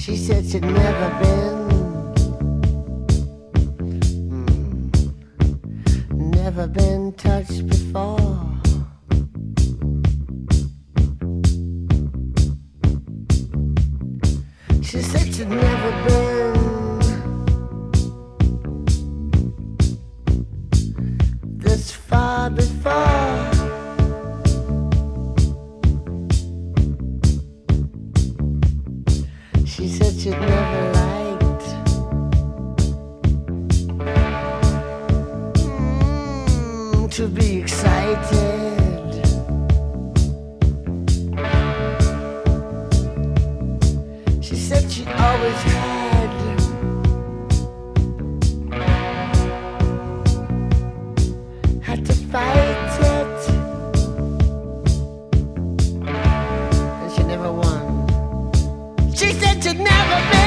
she'd never been. hmm, Never been touched before. She said she'd never been She said she'd never liked mm, to be excited. Said she'd never been,